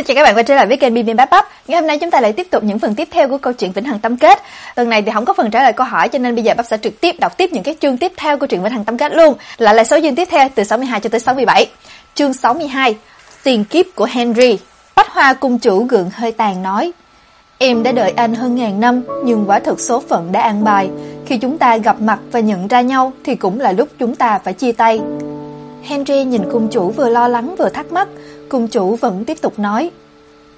Xin chào các bạn quay trở lại với kênh Bim Báp Bắp. Ngày hôm nay chúng ta lại tiếp tục những phần tiếp theo của câu chuyện Vĩnh Hằng Tâm Kết. Lần này thì không có phần trả lời câu hỏi cho nên bây giờ Bắp sẽ trực tiếp đọc tiếp những cái chương tiếp theo của truyện Vĩnh Hằng Tâm Kết luôn. Lại là số chương tiếp theo từ 62 cho tới 67. Chương 62: Tiền kiếp của Henry. Bách Hoa cung chủ gượng hơi tàn nói: Em đã đợi anh hơn ngàn năm, nhưng quả thực số phận đã an bài. Khi chúng ta gặp mặt và nhận ra nhau thì cũng là lúc chúng ta phải chia tay. Henry nhìn cung chủ vừa lo lắng vừa thắc mắc, cung chủ vẫn tiếp tục nói: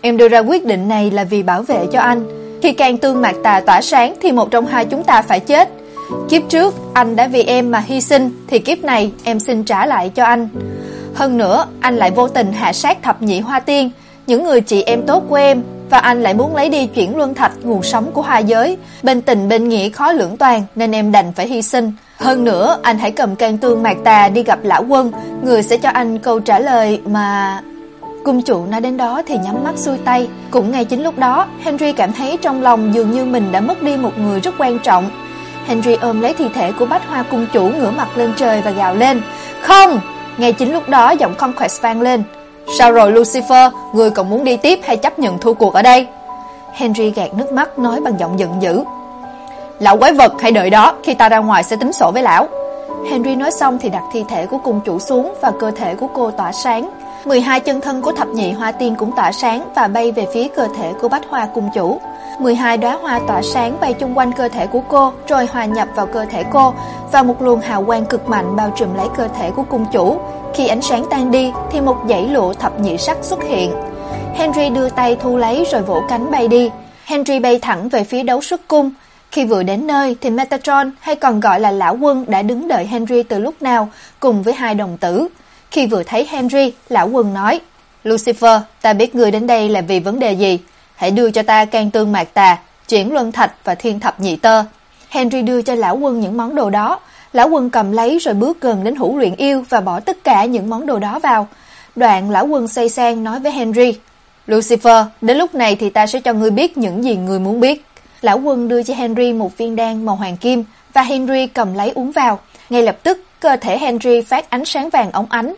"Em đưa ra quyết định này là vì bảo vệ cho anh. Khi càng tương mạc tà tỏa sáng thì một trong hai chúng ta phải chết. Kiếp trước anh đã vì em mà hy sinh thì kiếp này em xin trả lại cho anh. Hơn nữa, anh lại vô tình hạ sát thập nhị hoa tiên, những người chị em tốt của em và anh lại muốn lấy đi chuyển luân thạch nguồn sống của hoa giới, bên tình bên nghĩa khó lưỡng toàn nên em đành phải hy sinh. Hơn nữa, anh hãy cầm can tương mạc tà đi gặp lão quân, người sẽ cho anh câu trả lời mà Cung chủ nói đến đó thì nhắm mắt xuôi tay, cũng ngay chính lúc đó, Henry cảm thấy trong lòng dường như mình đã mất đi một người rất quan trọng. Henry ôm lấy thi thể của Bách Hoa cung chủ ngửa mặt lên trời và gào lên, "Không!" Ngay chính lúc đó giọng Conquest vang lên, "Sao rồi Lucifer, người còn muốn đi tiếp hay chấp nhận thua cuộc ở đây?" Henry gạt nước mắt nói bằng giọng giận dữ, "Lão quái vật, hãy đợi đó, khi ta ra ngoài sẽ tính sổ với lão." Henry nói xong thì đặt thi thể của cung chủ xuống và cơ thể của cô tỏa sáng. 12 chân thân của thập nhị hoa tiên cũng tỏa sáng và bay về phía cơ thể của Bách Hoa cung chủ. 12 đóa hoa tỏa sáng bay chung quanh cơ thể của cô, rồi hòa nhập vào cơ thể cô, và một luồng hào quang cực mạnh bao trùm lấy cơ thể của cung chủ. Khi ánh sáng tan đi thì một dãy lụa thập nhị sắc xuất hiện. Henry đưa tay thu lấy rồi vỗ cánh bay đi. Henry bay thẳng về phía đấu sức cung. Khi vừa đến nơi thì Metatron hay còn gọi là lão quân đã đứng đợi Henry từ lúc nào cùng với hai đồng tử. Khi vừa thấy Henry, lão quân nói: "Lucifer, ta biết ngươi đến đây là vì vấn đề gì, hãy đưa cho ta can tương mạc tà, chuyển luân thạch và thiên thập nhị tơ." Henry đưa cho lão quân những món đồ đó, lão quân cầm lấy rồi bước gần đến hũ luyện yêu và bỏ tất cả những món đồ đó vào. Đoạn lão quân xoay sang nói với Henry: "Lucifer, đến lúc này thì ta sẽ cho ngươi biết những gì ngươi muốn biết." Lão quân đưa cho Henry một viên đan màu hoàng kim và Henry cầm lấy uống vào. Ngay lập tức, cơ thể Henry phát ánh sáng vàng óng ánh.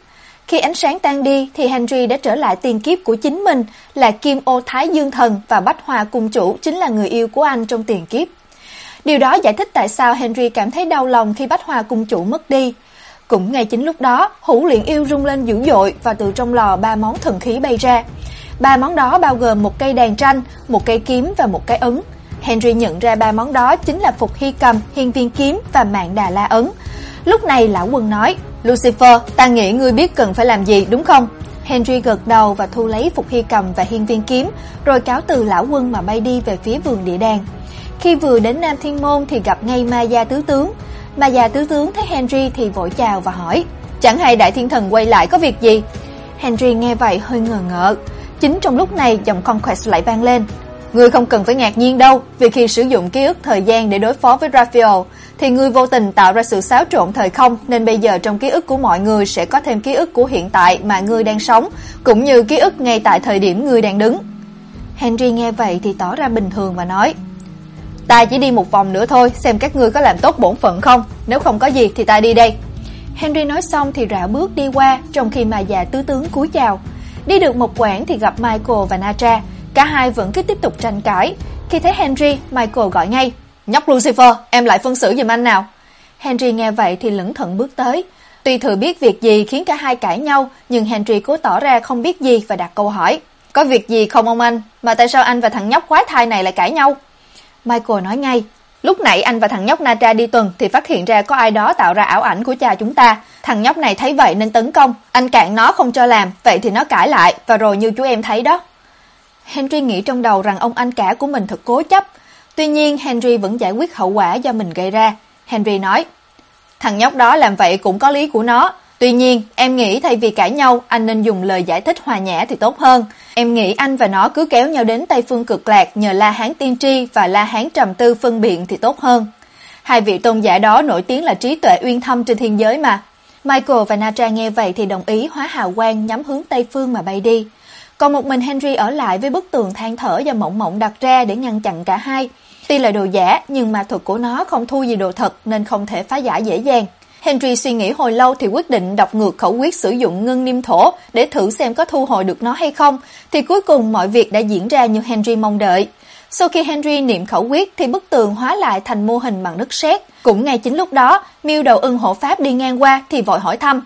Khi ánh sáng tan đi thì Henry đã trở lại tiền kiếp của chính mình, là Kim Ô Thái Dương Thần và Bách Hoa Cung Chủ chính là người yêu của anh trong tiền kiếp. Điều đó giải thích tại sao Henry cảm thấy đau lòng khi Bách Hoa Cung Chủ mất đi. Cũng ngay chính lúc đó, hũ luyện yêu rung lên dữ dội và từ trong lò ba món thần khí bay ra. Ba món đó bao gồm một cây đàn tranh, một cây kiếm và một cái ấn. Henry nhận ra ba món đó chính là Phục Hy Cầm, Hiên Viên Kiếm và Mạng Đà La Ấn. Lúc này lão quân nói, Lucifer, ta nghĩ ngươi biết cần phải làm gì đúng không? Henry gật đầu và thu lấy Phục Hy Cầm và Hiên Viên Kiếm, rồi cáo từ lão quân mà bay đi về phía vườn địa đàng. Khi vừa đến Nam Thiên Môn thì gặp ngay Ma Gia Tứ Tướng. Ma Gia Tứ Tướng thấy Henry thì vội chào và hỏi, chẳng hay Đại Thiên Thần quay lại có việc gì? Henry nghe vậy hơi ngờ ngợ. Chính trong lúc này giọng Conquest lại vang lên, Ngươi không cần phải ngạc nhiên đâu, vì khi sử dụng ký ức thời gian để đối phó với Raphael, thì ngươi vô tình tạo ra sự xáo trộn thời không, nên bây giờ trong ký ức của mọi người sẽ có thêm ký ức của hiện tại mà ngươi đang sống, cũng như ký ức ngay tại thời điểm ngươi đang đứng. Henry nghe vậy thì tỏ ra bình thường và nói: "Ta chỉ đi một vòng nữa thôi, xem các ngươi có làm tốt bổn phận không, nếu không có gì thì ta đi đây." Henry nói xong thì rảo bước đi qua, trong khi mà già tứ tướng cúi chào. Đi được một quãng thì gặp Michael và Natra. Cả hai vẫn cứ tiếp tục tranh cãi. Khi thấy Henry, Michael gọi ngay, "Nhóc Lucifer, em lại phân xử giùm anh nào." Henry nghe vậy thì lững thận bước tới. Tuy thừa biết việc gì khiến cả hai cãi nhau, nhưng Henry cố tỏ ra không biết gì và đặt câu hỏi, "Có việc gì không ông anh, mà tại sao anh và thằng nhóc quái thai này lại cãi nhau?" Michael nói ngay, Lúc nãy anh và thằng nhóc Natra đi tuần thì phát hiện ra có ai đó tạo ra ảo ảnh của cha chúng ta. Thằng nhóc này thấy vậy nên tấn công, anh cản nó không cho làm, vậy thì nó cãi lại và rồi như chú em thấy đó. Henry nghĩ trong đầu rằng ông anh cả của mình thật cố chấp. Tuy nhiên Henry vẫn giải quyết hậu quả do mình gây ra. Henry nói, thằng nhóc đó làm vậy cũng có lý của nó. Tuy nhiên, em nghĩ thay vì cãi nhau, anh nên dùng lời giải thích hòa nhã thì tốt hơn. Em nghĩ anh và nó cứ kéo nhau đến Tây Phương Cực Lạc nhờ La Hán Tiên Tri và La Hán Trầm Tư phân biện thì tốt hơn. Hai vị tôn giả đó nổi tiếng là trí tuệ uyên thâm trên thiên giới mà. Michael và Natra nghe vậy thì đồng ý hóa hào quang nhắm hướng Tây Phương mà bay đi. Còn một mình Henry ở lại với bức tường than thở do Mộng Mộng đặt ra để ngăn chặn cả hai. Tuy là đồ giả nhưng mà thuật của nó không thu gì đồ thật nên không thể phá giải dễ dàng. Henry suy nghĩ hồi lâu thì quyết định đọc ngược khẩu quyết sử dụng ngân niêm thổ để thử xem có thu hồi được nó hay không, thì cuối cùng mọi việc đã diễn ra như Henry mong đợi. Sau khi Henry niệm khẩu quyết thì bức tường hóa lại thành mô hình bằng đất sét. Cũng ngay chính lúc đó, Miêu Đầu Ưng hộ pháp đi ngang qua thì vội hỏi thăm: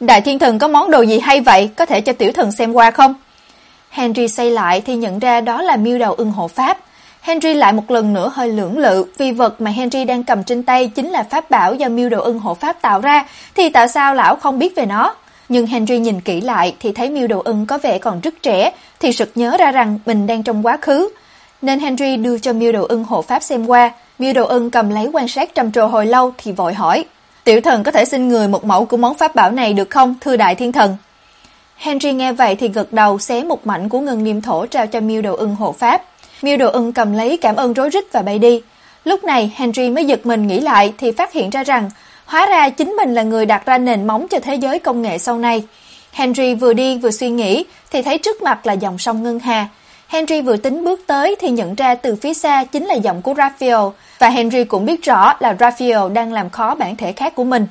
"Đại thiên thần có món đồ gì hay vậy, có thể cho tiểu thần xem qua không?" Henry xây lại thì nhận ra đó là Miêu Đầu Ưng hộ pháp. Henry lại một lần nữa hơi lưỡng lự, vì vật mà Henry đang cầm trên tay chính là pháp bảo do Miêu Đầu Ưng hộ pháp tạo ra, thì tại sao lão không biết về nó? Nhưng Henry nhìn kỹ lại thì thấy Miêu Đầu Ưng có vẻ còn rất trẻ, thì sực nhớ ra rằng mình đang trong quá khứ. Nên Henry đưa cho Miêu Đầu Ưng hộ pháp xem qua. Miêu Đầu Ưng cầm lấy quan sát trầm trồ hồi lâu thì vội hỏi: "Tiểu thần có thể xin người một mẫu của món pháp bảo này được không, thưa đại thiên thần?" Henry nghe vậy thì gật đầu, xé một mảnh của ngân niêm thổ trao cho Miêu đồ Ưng hộ pháp. Miêu Đồ Ưng cầm lấy cảm ơn rối rít và bay đi. Lúc này, Henry mới giật mình nghĩ lại thì phát hiện ra rằng, hóa ra chính mình là người đặt ra nền móng cho thế giới công nghệ sau này. Henry vừa đi vừa suy nghĩ, thì thấy trước mặt là dòng sông Ngân Hà. Henry vừa tính bước tới thì nhận ra từ phía xa chính là giọng của Raphael, và Henry cũng biết rõ là Raphael đang làm khó bản thể khác của mình.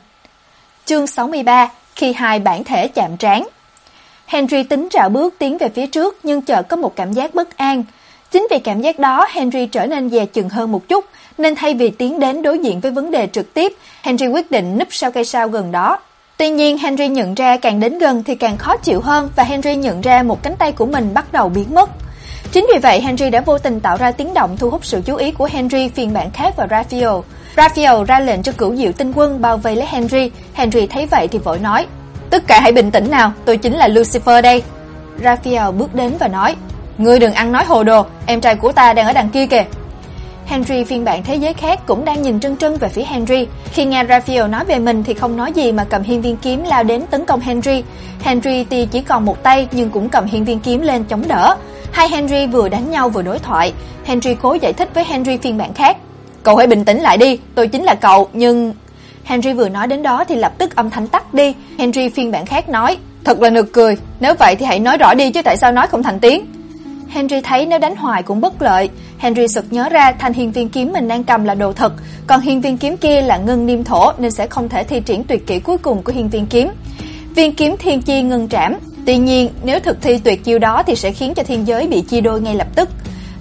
Chương 63: Khi hai bản thể chạm trán. Henry tính rảo bước tiến về phía trước nhưng chợt có một cảm giác bất an. Chính vì cảm giác đó, Henry trở nên dè chừng hơn một chút, nên thay vì tiến đến đối diện với vấn đề trực tiếp, Henry quyết định núp sau cây sao gần đó. Tuy nhiên, Henry nhận ra càng đến gần thì càng khó chịu hơn và Henry nhận ra một cánh tay của mình bắt đầu biến mất. Chính vì vậy, Henry đã vô tình tạo ra tiếng động thu hút sự chú ý của Henry phiên bản khác và Raphael. Raphael ra lệnh cho cửu diệu tinh quân bao vây lấy Henry. Henry thấy vậy thì vội nói: "Tất cả hãy bình tĩnh nào, tôi chính là Lucifer đây." Raphael bước đến và nói: Ngươi đừng ăn nói hồ đồ, em trai của ta đang ở đằng kia kìa. Henry phiên bản thế giới khác cũng đang nhìn trân trân về phía Henry. Khi nghe Raphael nói về mình thì không nói gì mà cầm hiên viên kiếm lao đến tấn công Henry. Henry tuy chỉ còn một tay nhưng cũng cầm hiên viên kiếm lên chống đỡ. Hai Henry vừa đánh nhau vừa đối thoại. Henry cố giải thích với Henry phiên bản khác. Cậu hãy bình tĩnh lại đi, tôi chính là cậu, nhưng... Henry vừa nói đến đó thì lập tức âm thanh tắt đi. Henry phiên bản khác nói, thật là nực cười, nếu vậy thì hãy nói rõ đi chứ tại sao nói không thành tiếng. Henry thấy nếu đánh hoài cũng bất lợi. Henry sực nhớ ra thanh hiên viên kiếm mình đang cầm là đồ thật, còn hiên viên kiếm kia là ngân niêm thổ nên sẽ không thể thi triển tuyệt kỹ cuối cùng của hiên viên kiếm. Viên kiếm thiên chi ngân trảm. Tuy nhiên, nếu thực thi tuyệt chiêu đó thì sẽ khiến cho thiên giới bị chia đôi ngay lập tức.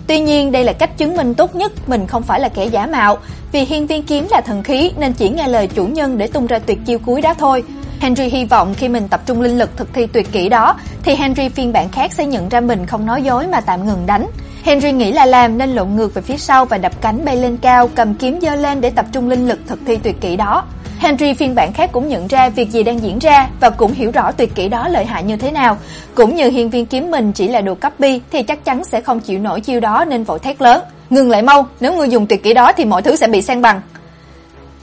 Tuy nhiên, đây là cách chứng minh tốt nhất mình không phải là kẻ giả mạo, vì hiên viên kiếm là thần khí nên chỉ nghe lời chủ nhân để tung ra tuyệt chiêu cuối đó thôi. Henry hy vọng khi mình tập trung linh lực thực thi tuyệt kỹ đó thì Henry phiên bản khác sẽ nhận ra mình không nói dối mà tạm ngừng đánh. Henry nghĩ là làm nên lộn ngược về phía sau và đập cánh bay lên cao, cầm kiếm giơ lên để tập trung linh lực thực thi tuyệt kỹ đó. Henry phiên bản khác cũng nhận ra việc gì đang diễn ra và cũng hiểu rõ tuyệt kỹ đó lợi hại như thế nào. Cũng như hiên viên kiếm mình chỉ là đồ copy thì chắc chắn sẽ không chịu nổi chiêu đó nên vội thét lớn. Ngừng lại mau, nếu ngươi dùng tuyệt kỹ đó thì mọi thứ sẽ bị san bằng.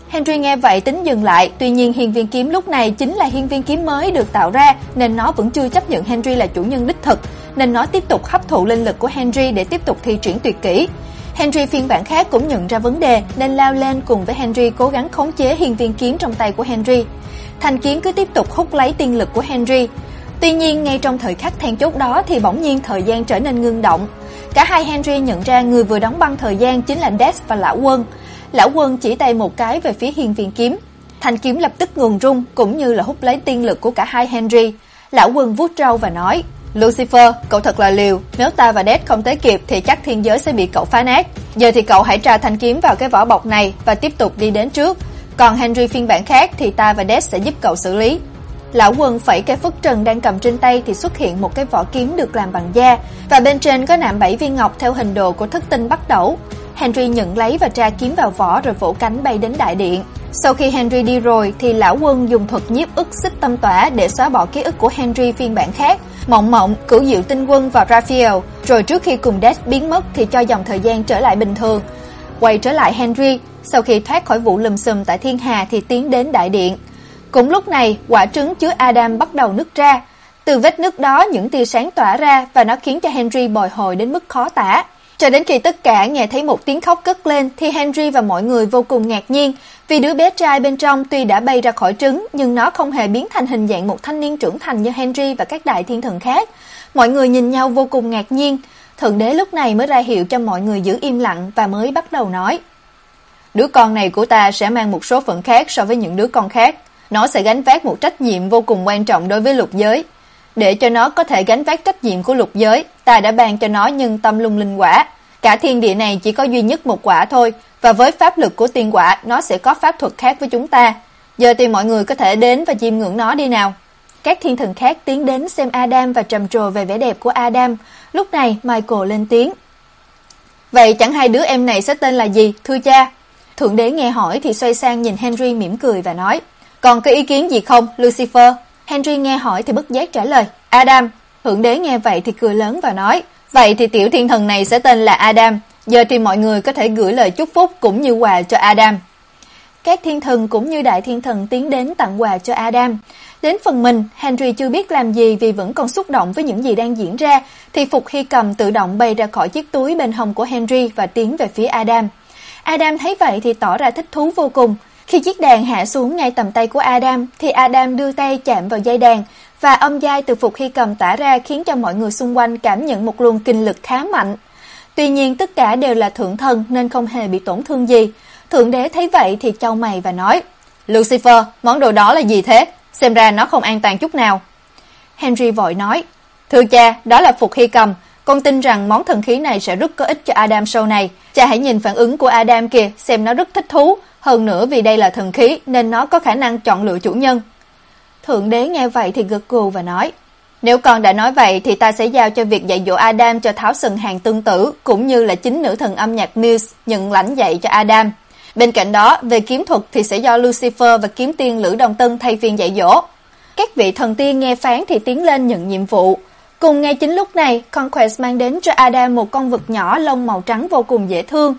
Henry nghe vậy tính dừng lại, tuy nhiên hiên viên kiếm lúc này chính là hiên viên kiếm mới được tạo ra nên nó vẫn chưa chấp nhận Henry là chủ nhân đích thực, nên nó tiếp tục hấp thụ linh lực của Henry để tiếp tục thi triển tuyệt kỹ. Henry phiên bản khác cũng nhận ra vấn đề, nên lao lên cùng với Henry cố gắng khống chế hiên viên kiếm trong tay của Henry. Thanh kiếm cứ tiếp tục hút lấy tiên lực của Henry. Tuy nhiên, ngay trong thời khắc then chốt đó thì bỗng nhiên thời gian trở nên ngưng động. Cả hai Henry nhận ra người vừa đóng băng thời gian chính là Death và Lão Quân. Lão Quân chỉ tay một cái về phía hiên viên kiếm. Thanh kiếm lập tức ngừng rung, cũng như là hút lấy tiên lực của cả hai Henry. Lão Quân vuốt râu và nói: "Lucifer, cậu thật là liều, nếu ta và Death không tới kịp thì chắc thiên giới sẽ bị cậu phá nát. Giờ thì cậu hãy tra thanh kiếm vào cái vỏ bọc này và tiếp tục đi đến trước, còn Henry phiên bản khác thì ta và Death sẽ giúp cậu xử lý." Lão Quân phẩy cái phất trần đang cầm trên tay thì xuất hiện một cái vỏ kiếm được làm bằng da và bên trên có nạm bảy viên ngọc theo hình đồ của thất tinh bắt đầu. Henry nhận lấy và tra kiếm vào vỏ rồi vỗ cánh bay đến đại điện. Sau khi Henry đi rồi thì lão quân dùng thuật nhiếp ức xích tâm tỏa để xóa bỏ ký ức của Henry phiên bản khác. Mộng Mộng, Cửu Diệu Tinh Quân và Raphael, rồi trước khi cùng Death biến mất thì cho dòng thời gian trở lại bình thường. Quay trở lại Henry, sau khi thoát khỏi vụ lùm xùm tại Thiên Hà thì tiến đến đại điện. Cũng lúc này, quả trứng chứa Adam bắt đầu nứt ra. Từ vết nứt đó những tia sáng tỏa ra và nó khiến cho Henry bồi hồi đến mức khó tả. Cho đến khi tất cả nghe thấy một tiếng khóc cất lên thì Henry và mọi người vô cùng ngạc nhiên, vì đứa bé trai bên trong tuy đã bay ra khỏi trứng nhưng nó không hề biến thành hình dạng một thanh niên trưởng thành như Henry và các đại thiên thần khác. Mọi người nhìn nhau vô cùng ngạc nhiên, thượng đế lúc này mới ra hiệu cho mọi người giữ im lặng và mới bắt đầu nói: đứa con này của ta sẽ mang một số phận khác so với những đứa con khác. Nó sẽ gánh vác một trách nhiệm vô cùng quan trọng đối với lục giới. Để cho nó có thể gánh vác trách nhiệm của lục giới, ta đã ban cho nó nhân tâm lung linh quả. Cả thiên địa này chỉ có duy nhất một quả thôi, và với pháp lực của tiên quả, nó sẽ có pháp thuật khác với chúng ta. Giờ thì mọi người có thể đến và chiêm ngưỡng nó đi nào. Các thiên thần khác tiến đến xem Adam và trầm trồ về vẻ đẹp của Adam. Lúc này Michael lên tiếng. Vậy chẳng hai đứa em này sẽ tên là gì, thưa cha? Thượng đế nghe hỏi thì xoay sang nhìn Henry mỉm cười và nói. Còn có ý kiến gì không, Lucifer? Henry nghe hỏi thì bất giác trả lời. Adam. Thượng đế nghe vậy thì cười lớn và nói. Vậy thì tiểu thiên thần này sẽ tên là Adam. Giờ thì mọi người có thể gửi lời chúc phúc cũng như quà cho Adam. Các thiên thần cũng như đại thiên thần tiến đến tặng quà cho Adam. Đến phần mình, Henry chưa biết làm gì vì vẫn còn xúc động với những gì đang diễn ra, thì Phục Hy cầm tự động bay ra khỏi chiếc túi bên hông của Henry và tiến về phía Adam. Adam thấy vậy thì tỏ ra thích thú vô cùng. Khi chiếc đàn hạ xuống ngay tầm tay của Adam, thì Adam đưa tay chạm vào dây đàn, và âm giai từ Phục Hy cầm tả ra khiến cho mọi người xung quanh cảm nhận một luồng kinh lực khá mạnh. Tuy nhiên tất cả đều là thượng thần nên không hề bị tổn thương gì. Thượng đế thấy vậy thì chau mày và nói, Lucifer, món đồ đó là gì thế? Xem ra nó không an toàn chút nào. Henry vội nói, Thưa cha, đó là Phục Hy cầm. Con tin rằng món thần khí này sẽ rất có ích cho Adam sau này. Cha hãy nhìn phản ứng của Adam kìa, xem nó rất thích thú. Hơn nữa vì đây là thần khí nên nó có khả năng chọn lựa chủ nhân. Thượng đế nghe vậy thì gật gù và nói, nếu con đã nói vậy thì ta sẽ giao cho việc dạy dỗ Adam cho tháo sừng hàng tương tử cũng như là chính nữ thần âm nhạc Muse nhận lãnh dạy cho Adam. Bên cạnh đó, về kiếm thuật thì sẽ do Lucifer và kiếm tiên Lữ Đồng Tân thay phiên dạy dỗ. Các vị thần tiên nghe phán thì tiến lên nhận nhiệm vụ. Cùng ngay chính lúc này, Conquest mang đến cho Adam một con vật nhỏ lông màu trắng vô cùng dễ thương.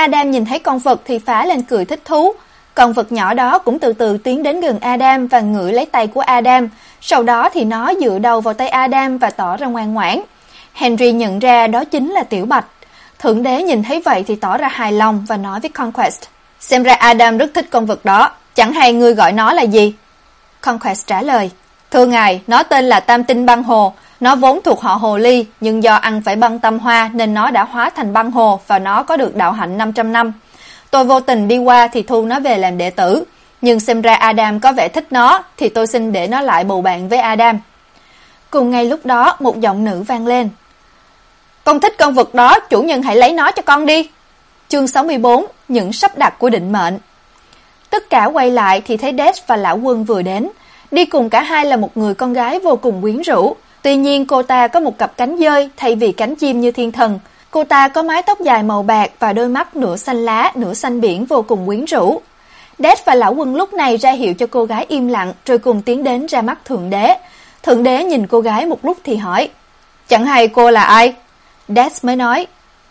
Adam nhìn thấy con vật thì phá lên cười thích thú. Con vật nhỏ đó cũng từ từ tiến đến gần Adam và ngửi lấy tay của Adam. Sau đó thì nó dựa đầu vào tay Adam và tỏ ra ngoan ngoãn. Henry nhận ra đó chính là Tiểu Bạch. Thượng đế nhìn thấy vậy thì tỏ ra hài lòng và nói với Conquest. Xem ra Adam rất thích con vật đó, chẳng hay ngươi gọi nó là gì? Conquest trả lời, Thưa ngài, nó tên là Tam Tinh Băng Hồ, nó vốn thuộc họ Hồ Ly, nhưng do ăn phải băng tâm hoa nên nó đã hóa thành băng hồ và nó có được đạo hạnh 500 năm. Tôi vô tình đi qua thì thu nó về làm đệ tử, nhưng xem ra Adam có vẻ thích nó thì tôi xin để nó lại bầu bạn với Adam. Cùng ngay lúc đó, một giọng nữ vang lên. Con thích con vật đó, chủ nhân hãy lấy nó cho con đi. Chương 64, những sắp đặt của định mệnh. Tất cả quay lại thì thấy Des và lão quân vừa đến. Đi cùng cả hai là một người con gái vô cùng quyến rũ. Tuy nhiên cô ta có một cặp cánh dơi thay vì cánh chim như thiên thần. Cô ta có mái tóc dài màu bạc và đôi mắt nửa xanh lá, nửa xanh biển vô cùng quyến rũ. Des và lão quân lúc này ra hiệu cho cô gái im lặng rồi cùng tiến đến ra mắt thượng đế. Thượng đế nhìn cô gái một lúc thì hỏi, chẳng hay cô là ai? Des mới nói,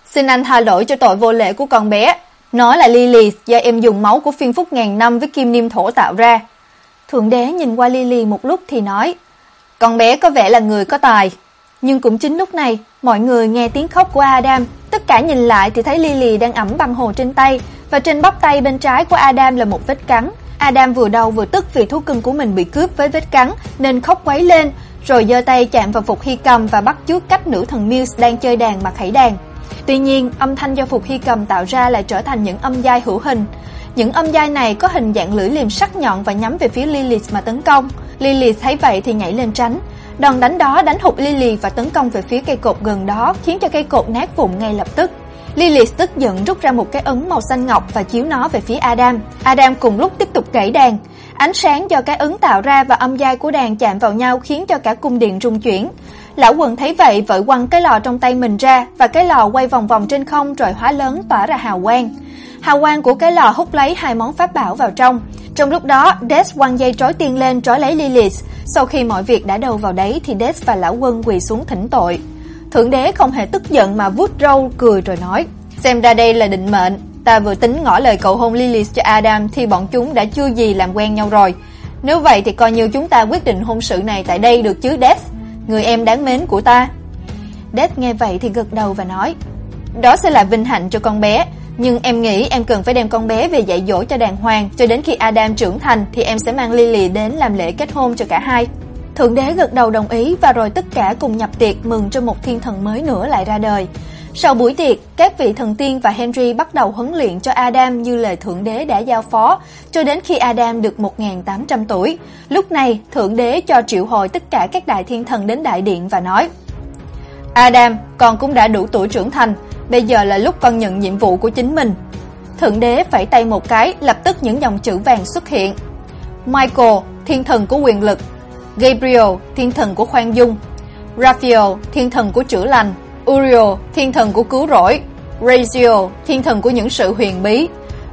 xin anh tha lỗi cho tội vô lễ của con bé. Nó là Lily do em dùng máu của phiên phúc ngàn năm với kim niêm thổ tạo ra. Thượng đế nhìn qua Lily một lúc thì nói, con bé có vẻ là người có tài. Nhưng cũng chính lúc này, mọi người nghe tiếng khóc của Adam. Tất cả nhìn lại thì thấy Lily đang ẩm băng hồ trên tay, và trên bắp tay bên trái của Adam là một vết cắn. Adam vừa đau vừa tức vì thú cưng của mình bị cướp với vết cắn, nên khóc quấy lên, rồi giơ tay chạm vào Phục Hy Cầm và bắt chước cách nữ thần Muse đang chơi đàn mà khẩy đàn. Tuy nhiên, âm thanh do Phục Hy Cầm tạo ra lại trở thành những âm giai hữu hình. Những âm giai này có hình dạng lưỡi liềm sắc nhọn và nhắm về phía Lilith mà tấn công. Lilith thấy vậy thì nhảy lên tránh. Đòn đánh đó đánh hụt Lilith và tấn công về phía cây cột gần đó, khiến cho cây cột nát vụn ngay lập tức. Lilith tức giận rút ra một cái ấn màu xanh ngọc và chiếu nó về phía Adam. Adam cùng lúc tiếp tục gãy đàn. Ánh sáng do cái ấn tạo ra và âm giai của đàn chạm vào nhau khiến cho cả cung điện rung chuyển. Lão quần thấy vậy vội quăng cái lò trong tay mình ra và cái lò quay vòng vòng trên không rồi hóa lớn tỏa ra hào quang. Hào quang của cái lò hút lấy hai món pháp bảo vào trong. Trong lúc đó, death quăng dây trói tiên lên trói lấy Lilith. Sau khi mọi việc đã đầu vào đấy thì death và lão quân quỳ xuống thỉnh tội. Thượng đế không hề tức giận mà vuốt râu cười rồi nói: "Xem ra đây là định mệnh, ta vừa tính ngỏ lời cầu hôn Lilith cho Adam thì bọn chúng đã chưa gì làm quen nhau rồi. Nếu vậy thì coi như chúng ta quyết định hôn sự này tại đây được chứ death? Người em đáng mến của ta." Death nghe vậy thì gật đầu và nói: "Đó sẽ là vinh hạnh cho con bé." Nhưng em nghĩ em cần phải đem con bé về dạy dỗ cho đàng hoàng, cho đến khi Adam trưởng thành thì em sẽ mang Lily đến làm lễ kết hôn cho cả hai. Thượng đế gật đầu đồng ý và rồi tất cả cùng nhập tiệc mừng cho một thiên thần mới nữa lại ra đời. Sau buổi tiệc, các vị thần tiên và Henry bắt đầu huấn luyện cho Adam như lời thượng đế đã giao phó, cho đến khi Adam được 1800 tuổi. Lúc này, thượng đế cho triệu hồi tất cả các đại thiên thần đến đại điện và nói: "Adam, con cũng đã đủ tuổi trưởng thành, bây giờ là lúc con nhận nhiệm vụ của chính mình." Thượng đế phẩy tay một cái, lập tức những dòng chữ vàng xuất hiện. Michael, thiên thần của quyền lực, Gabriel, thiên thần của khoan dung, Raphael, thiên thần của chữa lành, Uriel, thiên thần của cứu rỗi, Raziel, thiên thần của những sự huyền bí,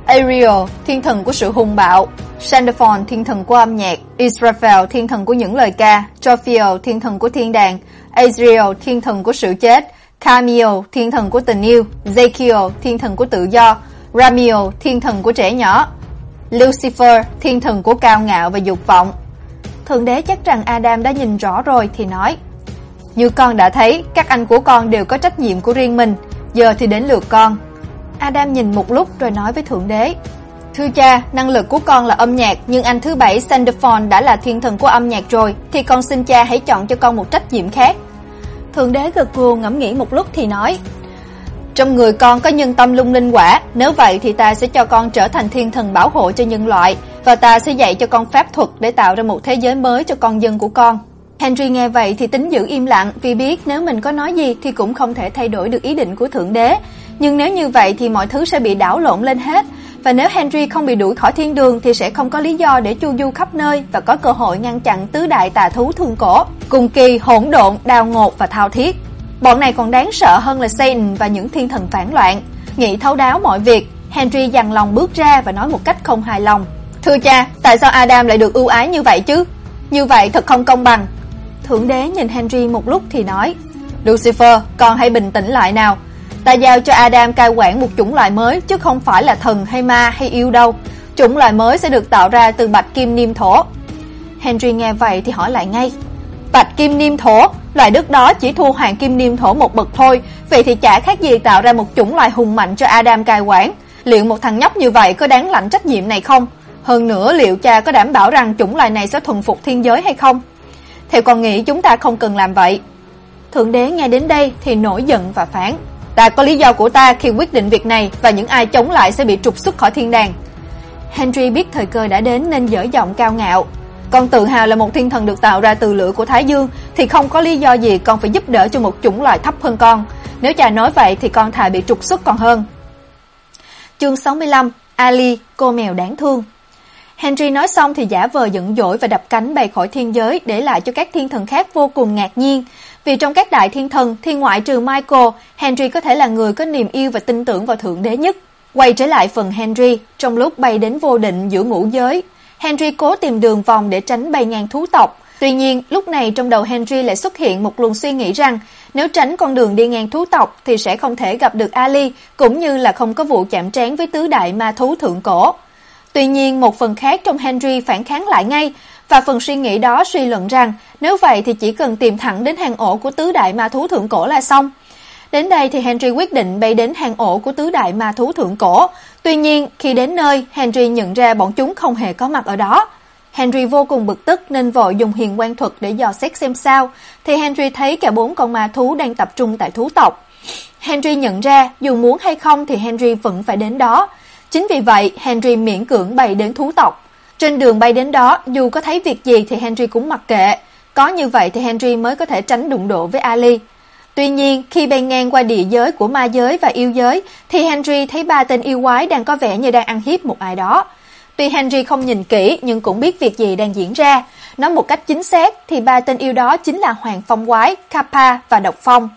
Ariel, thiên thần của sự hung bạo, Sandalphon, thiên thần của âm nhạc, Israfel, thiên thần của những lời ca, Jophiel, thiên thần của thiên đàng, Azrael, thiên thần của sự chết, Camiel, thiên thần của tình yêu, Zekiel, thiên thần của tự do, Ramiel, thiên thần của trẻ nhỏ, Lucifer, thiên thần của cao ngạo và dục vọng. Thượng đế chắc rằng Adam đã nhìn rõ rồi thì nói: "Như con đã thấy, các anh của con đều có trách nhiệm của riêng mình, giờ thì đến lượt con." Adam nhìn một lúc rồi nói với thượng đế: "Thưa cha, năng lực của con là âm nhạc, nhưng anh thứ bảy Sanderford đã là thiên thần của âm nhạc rồi, thì con xin cha hãy chọn cho con một trách nhiệm khác." Thượng đế gật gù ngẫm nghĩ một lúc thì nói: trong người con có nhân tâm lung linh quả, nếu vậy thì ta sẽ cho con trở thành thiên thần bảo hộ cho nhân loại và ta sẽ dạy cho con pháp thuật để tạo ra một thế giới mới cho con dân của con. Henry nghe vậy thì tính giữ im lặng vì biết nếu mình có nói gì thì cũng không thể thay đổi được ý định của thượng đế, nhưng nếu như vậy thì mọi thứ sẽ bị đảo lộn lên hết. Và nếu Henry không bị đuổi khỏi thiên đường thì sẽ không có lý do để chu du khắp nơi và có cơ hội ngăn chặn tứ đại tà thú thương cổ, cùng kỳ hỗn độn, đào ngột và thao thiết. Bọn này còn đáng sợ hơn là Satan và những thiên thần phản loạn. Nghĩ thấu đáo mọi việc, Henry dằn lòng bước ra và nói một cách không hài lòng. Thưa cha, tại sao Adam lại được ưu ái như vậy chứ? Như vậy thật không công bằng. Thượng đế nhìn Henry một lúc thì nói, Lucifer, con hãy bình tĩnh lại nào. Ta giao cho Adam cai quản một chủng loại mới chứ không phải là thần hay ma hay yêu đâu. Chủng loại mới sẽ được tạo ra từ bạch kim niêm thổ. Henry nghe vậy thì hỏi lại ngay, Bạch kim niêm thổ, loại đất đó chỉ thua hoàng kim niêm thổ một bậc thôi, vậy thì chả khác gì tạo ra một chủng loại hùng mạnh cho Adam cai quản. Liệu một thằng nhóc như vậy có đáng lãnh trách nhiệm này không? Hơn nữa liệu cha có đảm bảo rằng chủng loài này sẽ thuần phục thiên giới hay không? Theo con nghĩ chúng ta không cần làm vậy. Thượng đế nghe đến đây thì nổi giận và phán: "Ta có lý do của ta khi quyết định việc này và những ai chống lại sẽ bị trục xuất khỏi thiên đàng." Henry biết thời cơ đã đến nên dở giọng cao ngạo, con tự hào là một thiên thần được tạo ra từ lửa của Thái Dương thì không có lý do gì con phải giúp đỡ cho một chủng loại thấp hơn con. Nếu cha nói vậy thì con thà bị trục xuất còn hơn. Chương 65: Ali, cô mèo đáng thương. Henry nói xong thì giả vờ giận dỗi và đập cánh bay khỏi thiên giới, để lại cho các thiên thần khác vô cùng ngạc nhiên. Vì trong các đại thiên thần, thiên ngoại trừ Michael, Henry có thể là người có niềm yêu và tin tưởng vào thượng đế nhất. Quay trở lại phần Henry, trong lúc bay đến vô định giữa ngũ giới, Henry cố tìm đường vòng để tránh bay ngang thú tộc. Tuy nhiên, lúc này trong đầu Henry lại xuất hiện một luồng suy nghĩ rằng nếu tránh con đường đi ngang thú tộc thì sẽ không thể gặp được Ali, cũng như là không có vụ chạm trán với tứ đại ma thú thượng cổ. Tuy nhiên, một phần khác trong Henry phản kháng lại ngay, và phần suy nghĩ đó suy luận rằng nếu vậy thì chỉ cần tìm thẳng đến hang ổ của tứ đại ma thú thượng cổ là xong. Đến đây thì Henry quyết định bay đến hang ổ của tứ đại ma thú thượng cổ. Tuy nhiên, khi đến nơi, Henry nhận ra bọn chúng không hề có mặt ở đó. Henry vô cùng bực tức nên vội dùng hiền quan thuật để dò xét xem sao, thì Henry thấy cả bốn con ma thú đang tập trung tại thú tộc. Henry nhận ra dù muốn hay không thì Henry vẫn phải đến đó. Chính vì vậy, Henry miễn cưỡng bay đến thú tộc. Trên đường bay đến đó, dù có thấy việc gì thì Henry cũng mặc kệ. Có như vậy thì Henry mới có thể tránh đụng độ với Ali. Tuy nhiên, khi bay ngang qua địa giới của ma giới và yêu giới, thì Henry thấy ba tên yêu quái đang có vẻ như đang ăn hiếp một ai đó. Tuy Henry không nhìn kỹ nhưng cũng biết việc gì đang diễn ra. Nói một cách chính xác thì ba tên yêu đó chính là Hoàng Phong Quái, Kappa và Độc Phong.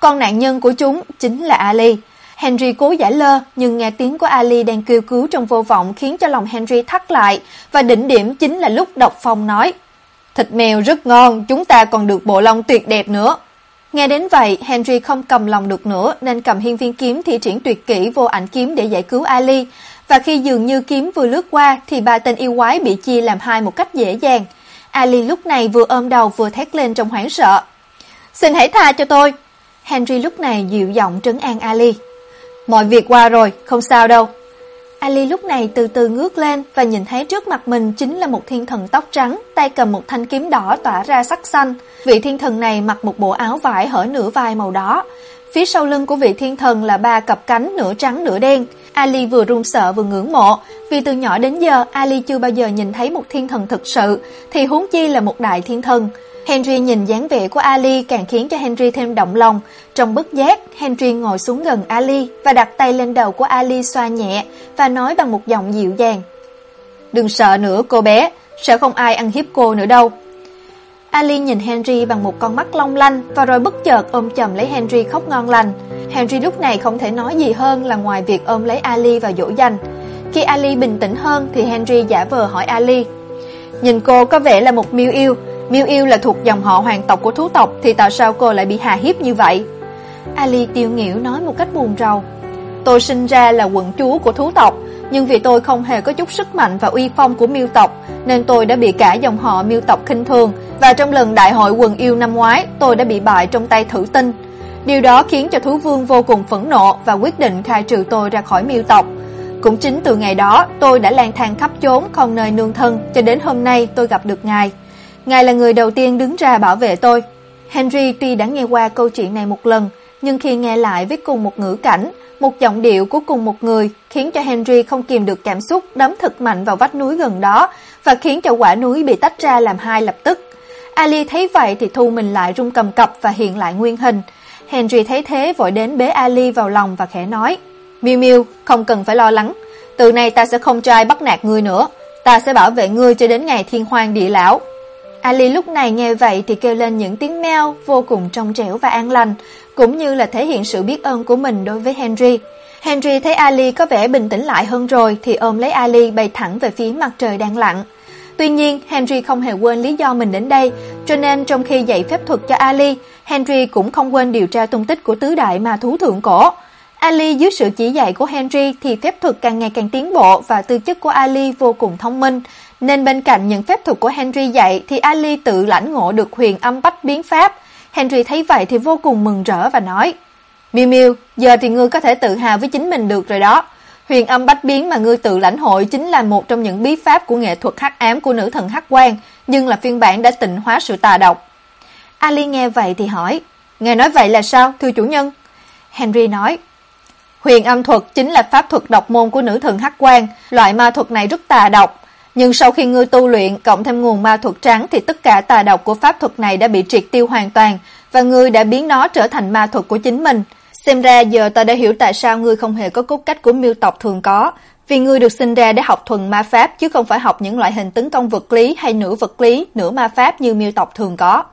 Còn nạn nhân của chúng chính là Ali. Henry cố giải lơ nhưng nghe tiếng của Ali đang kêu cứu trong vô vọng khiến cho lòng Henry thắt lại và đỉnh điểm chính là lúc Độc Phong nói: "Thịt mèo rất ngon, chúng ta còn được bộ lông tuyệt đẹp nữa." Nghe đến vậy, Henry không cầm lòng được nữa nên cầm hiên viên kiếm thi triển tuyệt kỹ vô ảnh kiếm để giải cứu Ali, và khi dường như kiếm vừa lướt qua thì ba tên yêu quái bị chia làm hai một cách dễ dàng. Ali lúc này vừa ôm đầu vừa thét lên trong hoảng sợ. "Xin hãy tha cho tôi." Henry lúc này dịu giọng trấn an Ali. "Mọi việc qua rồi, không sao đâu." Ali lúc này từ từ ngước lên và nhìn thấy trước mặt mình chính là một thiên thần tóc trắng, tay cầm một thanh kiếm đỏ tỏa ra sắc xanh. Vị thiên thần này mặc một bộ áo vải hở nửa vai màu đỏ. Phía sau lưng của vị thiên thần là ba cặp cánh nửa trắng nửa đen. Ali vừa run sợ vừa ngưỡng mộ, vì từ nhỏ đến giờ Ali chưa bao giờ nhìn thấy một thiên thần thực sự, thì huống chi là một đại thiên thần. Henry nhìn dáng vẻ của Ali càng khiến cho Henry thêm động lòng. Trong bất giác, Henry ngồi xuống gần Ali và đặt tay lên đầu của Ali xoa nhẹ và nói bằng một giọng dịu dàng. Đừng sợ nữa cô bé, sẽ không ai ăn hiếp cô nữa đâu. Ali nhìn Henry bằng một con mắt long lanh và rồi bất chợt ôm chầm lấy Henry khóc ngon lành. Henry lúc này không thể nói gì hơn là ngoài việc ôm lấy Ali và dỗ dành. Khi Ali bình tĩnh hơn thì Henry giả vờ hỏi Ali. Nhìn cô có vẻ là một miêu yêu, miêu yêu là thuộc dòng họ hoàng tộc của thú tộc thì tại sao cô lại bị hà hiếp như vậy? Ali tiêu nghỉu nói một cách buồn rầu. Tôi sinh ra là quận chúa của thú tộc, nhưng vì tôi không hề có chút sức mạnh và uy phong của miêu tộc, nên tôi đã bị cả dòng họ miêu tộc khinh thường, và trong lần đại hội quần yêu năm ngoái, tôi đã bị bại trong tay thử tinh. Điều đó khiến cho thú vương vô cùng phẫn nộ và quyết định khai trừ tôi ra khỏi miêu tộc. Cũng chính từ ngày đó, tôi đã lang thang khắp chốn không nơi nương thân cho đến hôm nay tôi gặp được ngài. Ngài là người đầu tiên đứng ra bảo vệ tôi. Henry tuy đã nghe qua câu chuyện này một lần, nhưng khi nghe lại với cùng một ngữ cảnh, một giọng điệu của cùng một người khiến cho Henry không kìm được cảm xúc đấm thật mạnh vào vách núi gần đó và khiến cho quả núi bị tách ra làm hai lập tức. Ali thấy vậy thì thu mình lại rung cầm cập và hiện lại nguyên hình. Henry thấy thế vội đến bế Ali vào lòng và khẽ nói: "Miu Miu, không cần phải lo lắng, từ nay ta sẽ không cho ai bắt nạt ngươi nữa, ta sẽ bảo vệ ngươi cho đến ngày thiên hoàng địa lão." Ali lúc này nghe vậy thì kêu lên những tiếng meo vô cùng trong trẻo và an lành, cũng như là thể hiện sự biết ơn của mình đối với Henry. Henry thấy Ali có vẻ bình tĩnh lại hơn rồi thì ôm lấy Ali bay thẳng về phía mặt trời đang lặn. Tuy nhiên, Henry không hề quên lý do mình đến đây, cho nên trong khi dạy phép thuật cho Ali, Henry cũng không quên điều tra tung tích của tứ đại ma thú thượng cổ. Ali dưới sự chỉ dạy của Henry thì phép thuật càng ngày càng tiến bộ và tư chất của Ali vô cùng thông minh, nên bên cạnh những phép thuật của Henry dạy thì Ali tự lãnh ngộ được huyền âm bách biến pháp. Henry thấy vậy thì vô cùng mừng rỡ và nói: "Miu Miu, giờ thì ngươi có thể tự hào với chính mình được rồi đó." Huyền âm bách biến mà ngươi tự lãnh hội chính là một trong những bí pháp của nghệ thuật hắc ám của nữ thần Hắc Quan, nhưng là phiên bản đã tịnh hóa sự tà độc. Ali nghe vậy thì hỏi, "Ngài nói vậy là sao, thưa chủ nhân?" Henry nói, "Huyền âm thuật chính là pháp thuật độc môn của nữ thần Hắc Quan, loại ma thuật này rất tà độc, nhưng sau khi ngươi tu luyện cộng thêm nguồn ma thuật trắng thì tất cả tà độc của pháp thuật này đã bị triệt tiêu hoàn toàn và ngươi đã biến nó trở thành ma thuật của chính mình." Xem ra giờ ta đã hiểu tại sao ngươi không hề có cốt cách của miêu tộc thường có, vì ngươi được sinh ra để học thuần ma pháp chứ không phải học những loại hình tấn công vật lý hay nửa vật lý, nửa ma pháp như miêu tộc thường có.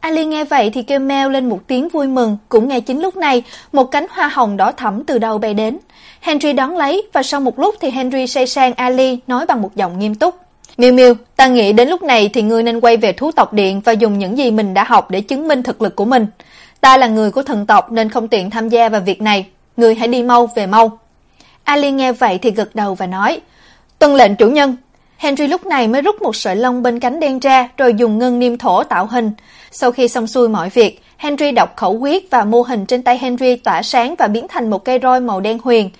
Ali nghe vậy thì kêu meo lên một tiếng vui mừng, cũng ngay chính lúc này, một cánh hoa hồng đỏ thẫm từ đâu bay đến. Henry đón lấy và sau một lúc thì Henry say sang Ali nói bằng một giọng nghiêm túc: "Miu Miu, ta nghĩ đến lúc này thì ngươi nên quay về thú tộc điện và dùng những gì mình đã học để chứng minh thực lực của mình." Ta là người của thần tộc nên không tiện tham gia vào việc này, người hãy đi mau về mau." Ali nghe vậy thì gật đầu và nói: "Tuân lệnh chủ nhân." Henry lúc này mới rút một sợi lông bên cánh đen ra rồi dùng ngân niêm thổ tạo hình. Sau khi xong xuôi mọi việc, Henry đọc khẩu quyết và mô hình trên tay Henry tỏa sáng và biến thành một cây roi màu đen huyền.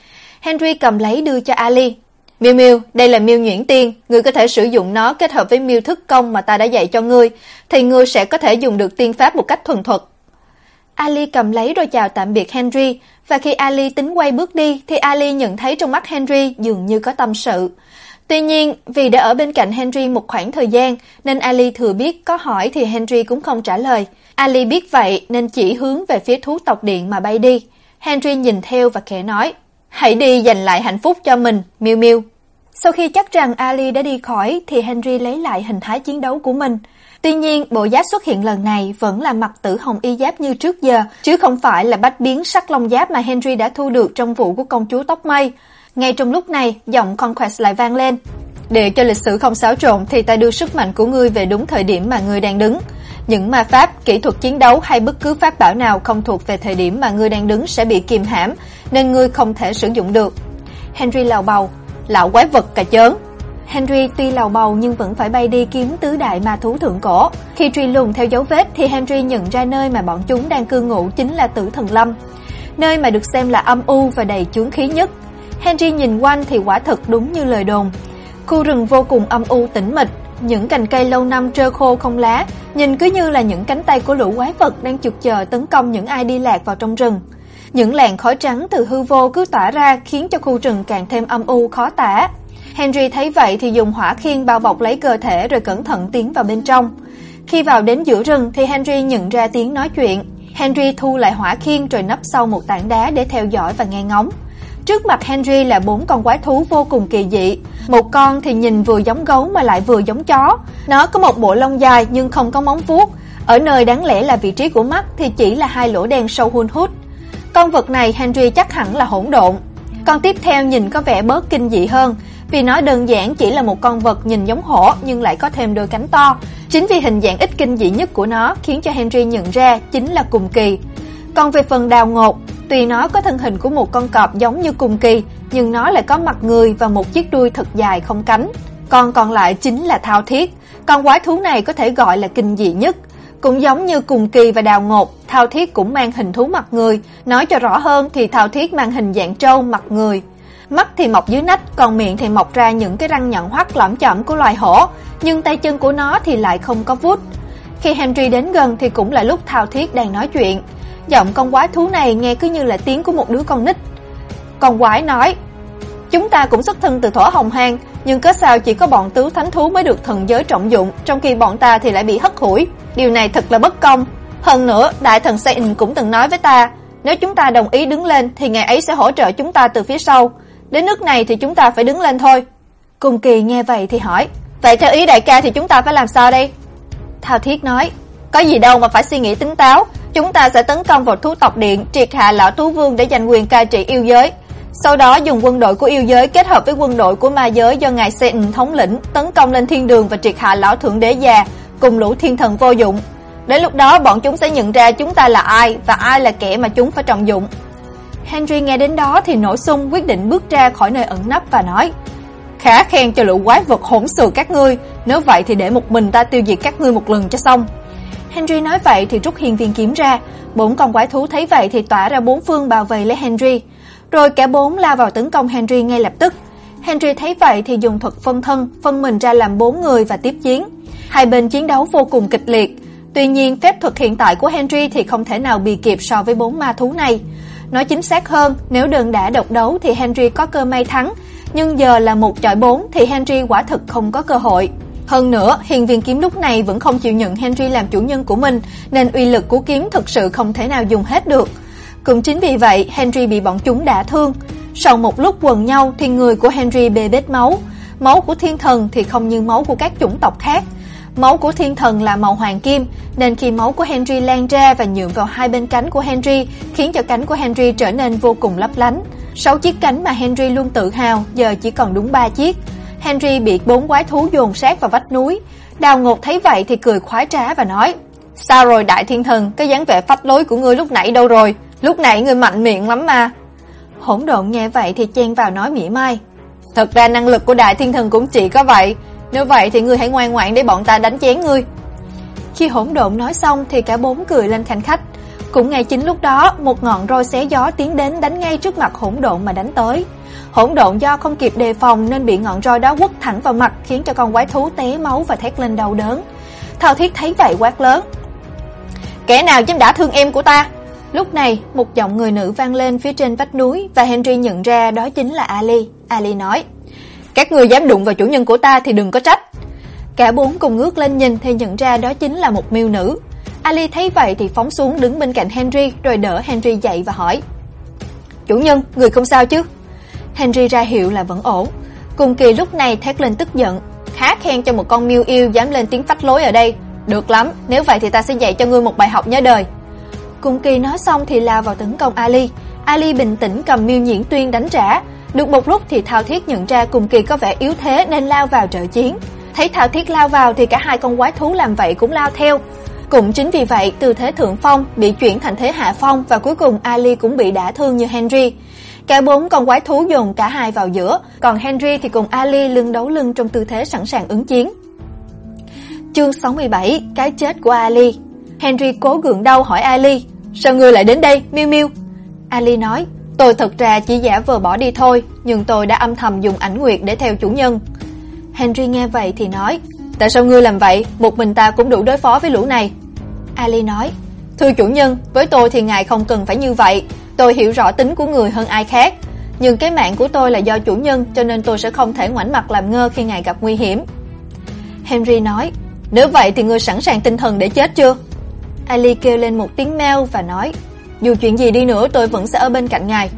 Henry cầm lấy đưa cho Ali. Miu Miu, đây là Miu Nhuyễn Tiên, ngươi có thể sử dụng nó kết hợp với Miu Thức Công mà ta đã dạy cho ngươi, thì ngươi sẽ có thể dùng được tiên pháp một cách thuần thuật. Ali cầm lấy rồi chào tạm biệt Henry, và khi Ali tính quay bước đi thì Ali nhận thấy trong mắt Henry dường như có tâm sự. Tuy nhiên, vì đã ở bên cạnh Henry một khoảng thời gian nên Ali thừa biết có hỏi thì Henry cũng không trả lời. Ali biết vậy nên chỉ hướng về phía thú tộc điện mà bay đi. Henry nhìn theo và khẽ nói: "Hãy đi giành lại hạnh phúc cho mình, Miu Miu." Sau khi chắc rằng Ali đã đi khỏi thì Henry lấy lại hình thái chiến đấu của mình. Tuy nhiên, bộ giáp xuất hiện lần này vẫn là mặt tử hồng y giáp như trước giờ, chứ không phải là bách biến sắc long giáp mà Henry đã thu được trong vụ của công chúa tóc mây. Ngay trong lúc này, giọng Conquest lại vang lên. Để cho lịch sử không xáo trộn thì ta đưa sức mạnh của ngươi về đúng thời điểm mà ngươi đang đứng. Những ma pháp, kỹ thuật chiến đấu hay bất cứ pháp bảo nào không thuộc về thời điểm mà ngươi đang đứng sẽ bị kìm hãm, nên ngươi không thể sử dụng được. Henry lào bầu, lão quái vật cà chớn, Henry tuy lầu bầu nhưng vẫn phải bay đi kiếm tứ đại ma thú thượng cổ. Khi truy lùng theo dấu vết thì Henry nhận ra nơi mà bọn chúng đang cư ngụ chính là Tử Thần Lâm, nơi mà được xem là âm u và đầy chướng khí nhất. Henry nhìn quanh thì quả thực đúng như lời đồn. Khu rừng vô cùng âm u tĩnh mịch, Những cành cây lâu năm trơ khô không lá, nhìn cứ như là những cánh tay của lũ quái vật đang chực chờ tấn công những ai đi lạc vào trong rừng. Những làn khói trắng từ hư vô cứ tỏa ra khiến cho khu rừng càng thêm âm u khó tả. Henry thấy vậy thì dùng hỏa khiên bao bọc lấy cơ thể rồi cẩn thận tiến vào bên trong. Khi vào đến giữa rừng thì Henry nhận ra tiếng nói chuyện. Henry thu lại hỏa khiên rồi nấp sau một tảng đá để theo dõi và nghe ngóng. Trước mặt Henry là bốn con quái thú vô cùng kỳ dị. Một con thì nhìn vừa giống gấu mà lại vừa giống chó. Nó có một bộ lông dài nhưng không có móng vuốt. Ở nơi đáng lẽ là vị trí của mắt thì chỉ là hai lỗ đen sâu hun hút. Con vật này Henry chắc hẳn là hỗn độn. Con tiếp theo nhìn có vẻ bớt kinh dị hơn, vì nó đơn giản chỉ là một con vật nhìn giống hổ nhưng lại có thêm đôi cánh to. Chính vì hình dạng ít kinh dị nhất của nó khiến cho Henry nhận ra chính là cùng kỳ. Còn về phần đào ngột, tuy nó có thân hình của một con cọp giống như cùng kỳ, nhưng nó lại có mặt người và một chiếc đuôi thật dài không cánh. Còn còn lại chính là thao thiết. Con quái thú này có thể gọi là kinh dị nhất. Cũng giống như cùng kỳ và đào ngột, thao thiết cũng mang hình thú mặt người. Nói cho rõ hơn thì thao thiết mang hình dạng trâu mặt người. Mắt thì mọc dưới nách, còn miệng thì mọc ra những cái răng nhọn hoắt lõm chõm của loài hổ, nhưng tay chân của nó thì lại không có vuốt. Khi Henry đến gần thì cũng là lúc thao thiết đang nói chuyện. Giọng con quái thú này nghe cứ như là tiếng của một đứa con nít. Con quái nói: "Chúng ta cũng xuất thân từ thổ hồng hang, nhưng cớ sao chỉ có bọn tứ thánh thú mới được thần giới trọng dụng, trong khi bọn ta thì lại bị hất hủi, điều này thật là bất công. Hơn nữa, đại thần Sein cũng từng nói với ta, nếu chúng ta đồng ý đứng lên thì ngài ấy sẽ hỗ trợ chúng ta từ phía sau, đến nước này thì chúng ta phải đứng lên thôi." cung Kỳ nghe vậy thì hỏi: "Vậy theo ý đại ca thì chúng ta phải làm sao đây?" Thao Thiết nói: "Có gì đâu mà phải suy nghĩ tính táo, chúng ta sẽ tấn công vào thú tộc điện, triệt hạ lão thú vương để giành quyền cai trị yêu giới." Sau đó dùng quân đội của yêu giới kết hợp với quân đội của ma giới do ngài Satan thống lĩnh, tấn công lên thiên đường và triệt hạ lão thượng đế già cùng lũ thiên thần vô dụng. Đến lúc đó bọn chúng sẽ nhận ra chúng ta là ai và ai là kẻ mà chúng phải trọng dụng. Henry nghe đến đó thì nổi xung quyết định bước ra khỏi nơi ẩn nấp và nói: "Khá khen cho lũ quái vật hỗn xược các ngươi, nếu vậy thì để một mình ta tiêu diệt các ngươi một lần cho xong." Henry nói vậy thì rút hiên viên kiếm ra, bốn con quái thú thấy vậy thì tỏa ra bốn phương bao vây lấy Henry. Rồi cả bốn lao vào tấn công Henry ngay lập tức. Henry thấy vậy thì dùng thuật phân thân, phân mình ra làm bốn người và tiếp chiến. Hai bên chiến đấu vô cùng kịch liệt. Tuy nhiên, phép thuật hiện tại của Henry thì không thể nào bì kịp so với bốn ma thú này. Nói chính xác hơn, nếu đơn đã độc đấu thì Henry có cơ may thắng, nhưng giờ là một chọi bốn thì Henry quả thực không có cơ hội. Hơn nữa, hiền viên kiếm lúc này vẫn không chịu nhận Henry làm chủ nhân của mình, nên uy lực của kiếm thực sự không thể nào dùng hết được. Cũng chính vì vậy, Henry bị bọn chúng đả thương. Sau một lúc quần nhau thì người của Henry bê bết máu. Máu của thiên thần thì không như máu của các chủng tộc khác. Máu của thiên thần là màu hoàng kim, nên khi máu của Henry lan ra và nhuộm vào hai bên cánh của Henry, khiến cho cánh của Henry trở nên vô cùng lấp lánh. Sáu chiếc cánh mà Henry luôn tự hào giờ chỉ còn đúng ba chiếc. Henry bị bốn quái thú dồn sát vào vách núi. Đào Ngột thấy vậy thì cười khoái trá và nói: "Sao rồi đại thiên thần, cái dáng vẻ phách lối của ngươi lúc nãy đâu rồi? Lúc nãy ngươi mạnh miệng lắm mà." Hỗn độn nghe vậy thì chen vào nói mỉa mai: "Thật ra năng lực của đại thiên thần cũng chỉ có vậy, nếu vậy thì ngươi hãy ngoan ngoãn để bọn ta đánh chén ngươi." Khi hỗn độn nói xong thì cả bốn cười lên khanh khách. Cũng ngay chính lúc đó, một ngọn roi xé gió tiến đến đánh ngay trước mặt hỗn độn mà đánh tới. Hỗn độn do không kịp đề phòng nên bị ngọn roi đó quất thẳng vào mặt, khiến cho con quái thú té máu và thét lên đau đớn. Thao Thiết thấy vậy quát lớn: "Kẻ nào dám đả thương em của ta?" Lúc này, một giọng người nữ vang lên phía trên vách núi và Henry nhận ra đó chính là Ali. Ali nói: "Các ngươi dám đụng vào chủ nhân của ta thì đừng có trách." Cả bốn cùng ngước lên nhìn thì nhận ra đó chính là một miêu nữ. Ali thấy vậy thì phóng xuống đứng bên cạnh Henry rồi đỡ Henry dậy và hỏi: "Chủ nhân, người không sao chứ?" Henry ra hiệu là vẫn ổn. Cùng kỳ lúc này thét lên tức giận, khá khen cho một con miêu yêu dám lên tiếng phách lối ở đây. Được lắm, nếu vậy thì ta sẽ dạy cho ngươi một bài học nhớ đời. Cùng kỳ nói xong thì lao vào tấn công Ali. Ali bình tĩnh cầm miêu nhuyễn tuyên đánh trả. Được một lúc thì Thao Thiết nhận ra Cùng kỳ có vẻ yếu thế nên lao vào trợ chiến. Thấy Thao Thiết lao vào thì cả hai con quái thú làm vậy cũng lao theo. Cũng chính vì vậy, từ thế thượng phong bị chuyển thành thế hạ phong và cuối cùng Ali cũng bị đả thương như Henry. Cả bốn con quái thú dồn cả hai vào giữa, còn Henry thì cùng Ali lưng đấu lưng trong tư thế sẵn sàng ứng chiến. Chương 67: Cái chết của Ali. Henry cố gượng đau hỏi Ali, "Sao ngươi lại đến đây, Miu Miu?" Ali nói, "Tôi thật ra chỉ giả vờ bỏ đi thôi, nhưng tôi đã âm thầm dùng ảnh nguyệt để theo chủ nhân." Henry nghe vậy thì nói, Tại sao ngươi làm vậy? Một mình ta cũng đủ đối phó với lũ này. Ali nói, Thưa chủ nhân, với tôi thì ngài không cần phải như vậy. Tôi hiểu rõ tính của người hơn ai khác. Nhưng cái mạng của tôi là do chủ nhân cho nên tôi sẽ không thể ngoảnh mặt làm ngơ khi ngài gặp nguy hiểm. Henry nói, nếu vậy thì ngươi sẵn sàng tinh thần để chết chưa? Ali kêu lên một tiếng meo và nói, dù chuyện gì đi nữa tôi vẫn sẽ ở bên cạnh ngài.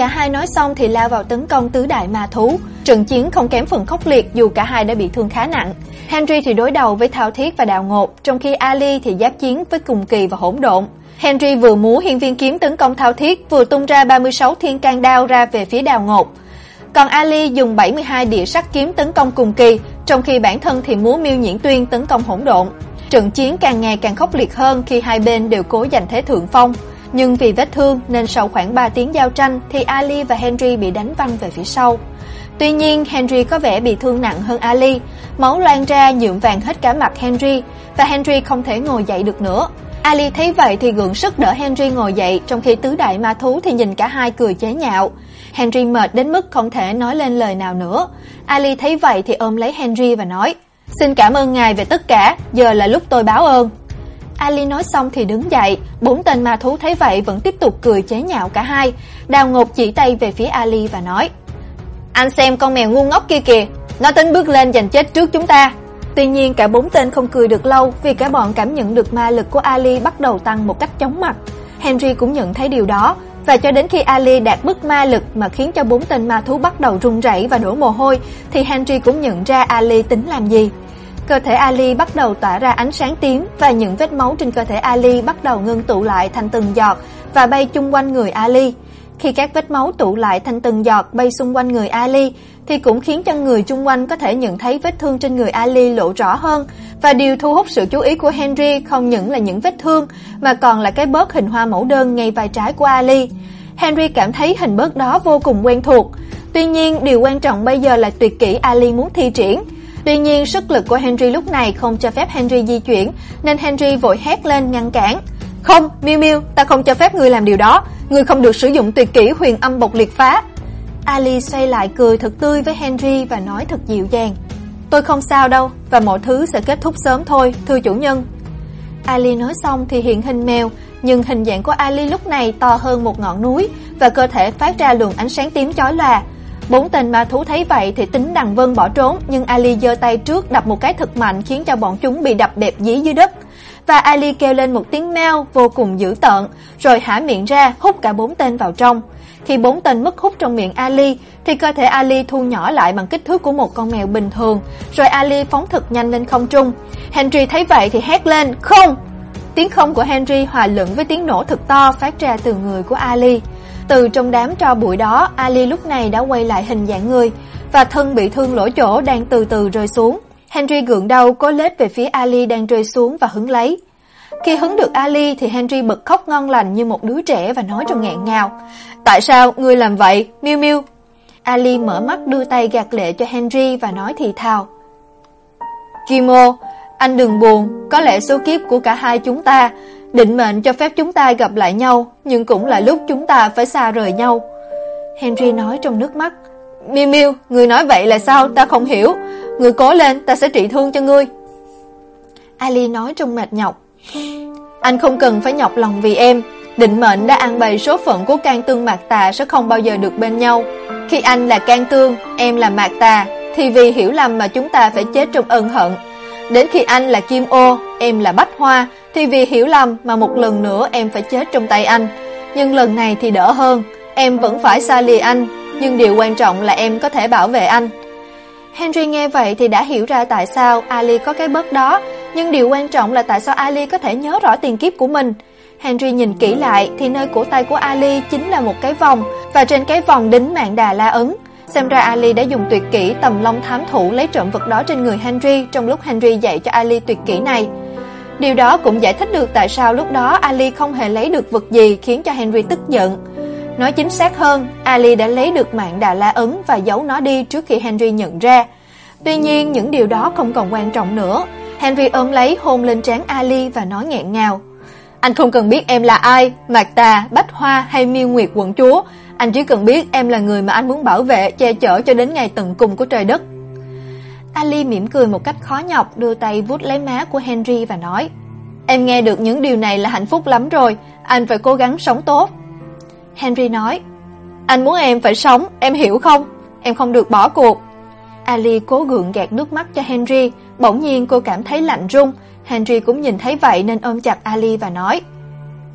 Cả hai nói xong thì lao vào tấn công tứ đại ma thú. Trận chiến không kém phần khốc liệt dù cả hai đã bị thương khá nặng. Henry thì đối đầu với Thao Thiết và Đào Ngột, trong khi Ali thì giáp chiến với Cùng Kỳ và Hỗn Độn. Henry vừa múa hiên viên kiếm tấn công Thao Thiết, vừa tung ra 36 thiên can đao ra về phía Đào Ngột. Còn Ali dùng 72 địa sắc kiếm tấn công Cùng Kỳ, trong khi bản thân thì múa Miêu Nhĩn Tuyên tấn công Hỗn Độn. Trận chiến càng ngày càng khốc liệt hơn khi hai bên đều cố giành thế thượng phong. Nhưng vì vết thương nên sau khoảng 3 tiếng giao tranh thì Ali và Henry bị đánh văng về phía sau. Tuy nhiên, Henry có vẻ bị thương nặng hơn Ali, máu loang ra nhuộm vàng hết cả mặt Henry và Henry không thể ngồi dậy được nữa. Ali thấy vậy thì gượng sức đỡ Henry ngồi dậy, trong khi tứ đại ma thú thì nhìn cả hai cười chế nhạo. Henry mệt đến mức không thể nói lên lời nào nữa. Ali thấy vậy thì ôm lấy Henry và nói: "Xin cảm ơn ngài về tất cả, giờ là lúc tôi báo ơn." Ali nói xong thì đứng dậy, bốn tên ma thú thấy vậy vẫn tiếp tục cười chế nhạo cả hai. Đào Ngột chỉ tay về phía Ali và nói: "Anh xem con mèo ngu ngốc kia kìa, nó tính bước lên giành chết trước chúng ta." Tuy nhiên cả bốn tên không cười được lâu vì cả bọn cảm nhận được ma lực của Ali bắt đầu tăng một cách chóng mặt. Henry cũng nhận thấy điều đó, và cho đến khi Ali đạt mức ma lực mà khiến cho bốn tên ma thú bắt đầu run rẩy và đổ mồ hôi thì Henry cũng nhận ra Ali tính làm gì. Cơ thể Ali bắt đầu tỏa ra ánh sáng tím và những vết máu trên cơ thể Ali bắt đầu ngưng tụ lại thành từng giọt và bay chung quanh người Ali. Khi các vết máu tụ lại thành từng giọt bay xung quanh người Ali thì cũng khiến cho người chung quanh có thể nhận thấy vết thương trên người Ali lộ rõ hơn và điều thu hút sự chú ý của Henry không những là những vết thương mà còn là cái bớt hình hoa mẫu đơn ngay vai trái của Ali. Henry cảm thấy hình bớt đó vô cùng quen thuộc. Tuy nhiên, điều quan trọng bây giờ là tuyệt kỹ Ali muốn thi triển. Tuy nhiên, sức lực của Henry lúc này không cho phép Henry di chuyển, nên Henry vội hét lên ngăn cản. "Không, Miu Miu, ta không cho phép ngươi làm điều đó, ngươi không được sử dụng tuyệt kỹ Huyền Âm Bộc Liệt Phá." Ali xoay lại cười thật tươi với Henry và nói thật dịu dàng. "Tôi không sao đâu và mọi thứ sẽ kết thúc sớm thôi, thưa chủ nhân." Ali nói xong thì hiện hình mèo, nhưng hình dạng của Ali lúc này to hơn một ngọn núi và cơ thể phát ra luồng ánh sáng tím chói lòa. Bốn tên ma thú thấy vậy thì tính đằng vân bỏ trốn, nhưng Ali giơ tay trước đập một cái thật mạnh khiến cho bọn chúng bị đập bẹp dí dưới đất. Và Ali kêu lên một tiếng meo vô cùng dữ tợn, rồi há miệng ra hút cả bốn tên vào trong. Khi bốn tên mất hút trong miệng Ali thì cơ thể Ali thu nhỏ lại bằng kích thước của một con mèo bình thường, rồi Ali phóng thật nhanh lên không trung. Henry thấy vậy thì hét lên, "Không!" Tiếng không của Henry hòa lẫn với tiếng nổ thật to phát ra từ người của Ali. Từ trong đám tro bụi đó, Ali lúc này đã quay lại hình dạng người và thân bị thương lỗ chỗ đang từ từ rơi xuống. Henry gượng đầu cố lết về phía Ali đang rơi xuống và hứng lấy. Khi hứng được Ali thì Henry bật khóc ngon lành như một đứa trẻ và nói trong nghẹn ngào: "Tại sao ngươi làm vậy, Miu Miu?" Ali mở mắt đưa tay gạt lệ cho Henry và nói thì thào: "Kimo, anh đừng buồn, có lẽ số kiếp của cả hai chúng ta định mệnh cho phép chúng ta gặp lại nhau, nhưng cũng là lúc chúng ta phải xa rời nhau." Henry nói trong nước mắt. "Miu Miu, người nói vậy là sao? Ta không hiểu. Người cố lên, ta sẽ trị thương cho ngươi." Ali nói trong mệt nhọc. "Anh không cần phải nhọc lòng vì em, định mệnh đã ăn bày số phận của Can Tương Mạc Tà sẽ không bao giờ được bên nhau. Khi anh là Can Tương, em là Mạc Tà, thì vì hiểu lầm mà chúng ta phải chết trong ân hận. Đến khi anh là Kim Ô, em là Bách Hoa, thì vì hiểu lầm mà một lần nữa em phải chết trong tay anh. Nhưng lần này thì đỡ hơn, em vẫn phải xa lìa anh, nhưng điều quan trọng là em có thể bảo vệ anh. Henry nghe vậy thì đã hiểu ra tại sao Ali có cái bớt đó, nhưng điều quan trọng là tại sao Ali có thể nhớ rõ tiền kiếp của mình. Henry nhìn kỹ lại thì nơi cổ tay của Ali chính là một cái vòng và trên cái vòng đính mạng đà la ấn. Xem ra Ali đã dùng tuyệt kỹ tầm long thám thủ lấy trộm vật đó trên người Henry trong lúc Henry dạy cho Ali tuyệt kỹ này. Điều đó cũng giải thích được tại sao lúc đó Ali không hề lấy được vật gì khiến cho Henry tức giận. Nói chính xác hơn, Ali đã lấy được mạng Đà La ấn và giấu nó đi trước khi Henry nhận ra. Tuy nhiên, những điều đó không còn quan trọng nữa. Henry ôm lấy hôn lên trán Ali và nói nghẹn ngào: "Anh không cần biết em là ai, Mạc Tà, Bách Hoa hay Miêu Nguyệt quận chúa, anh chỉ cần biết em là người mà anh muốn bảo vệ, che chở cho đến ngày tận cùng của trời đất." Ali mỉm cười một cách khó nhọc, đưa tay vuốt lấy má của Henry và nói: "Em nghe được những điều này là hạnh phúc lắm rồi, anh phải cố gắng sống tốt." Henry nói: "Anh muốn em phải sống, em hiểu không? Em không được bỏ cuộc." Ali cố gượng gạt nước mắt cho Henry, bỗng nhiên cô cảm thấy lạnh run. Henry cũng nhìn thấy vậy nên ôm chặt Ali và nói: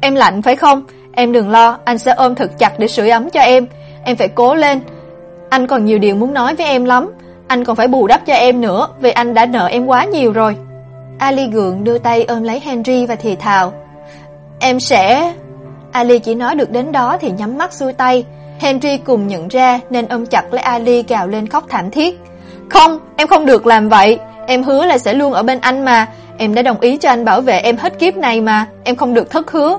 "Em lạnh phải không? Em đừng lo, anh sẽ ôm thật chặt để sưởi ấm cho em. Em phải cố lên. Anh còn nhiều điều muốn nói với em lắm, anh còn phải bù đắp cho em nữa, vì anh đã nợ em quá nhiều rồi." Ali gượng đưa tay ôm lấy Henry và thì thào: "Em sẽ..." Ali chỉ nói được đến đó thì nhắm mắt xuôi tay. Henry cùng nhận ra nên ôm chặt lấy Ali gào lên khóc thảm thiết. "Không, em không được làm vậy, em hứa là sẽ luôn ở bên anh mà, em đã đồng ý cho anh bảo vệ em hết kiếp này mà, em không được thất hứa."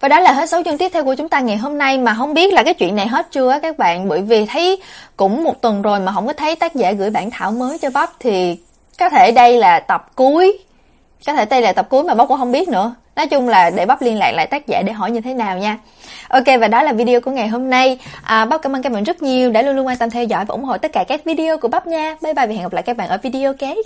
Và đó là hết số chương tiếp theo của chúng ta ngày hôm nay mà không biết là cái chuyện này hết chưa các bạn bởi vì thấy cũng một tuần rồi mà không có thấy tác giả gửi bản thảo mới cho Bắp thì có thể đây là tập cuối. Có thể đây là tập cuối mà Bắp cũng không biết nữa. Nói chung là để Bắp liên lạc lại tác giả để hỏi như thế nào nha. Ok và đó là video của ngày hôm nay. À, Bắp cảm ơn các bạn rất nhiều đã luôn luôn quan tâm theo dõi và ủng hộ tất cả các video của Bắp nha. Bye bye và hẹn gặp lại các bạn ở video kế.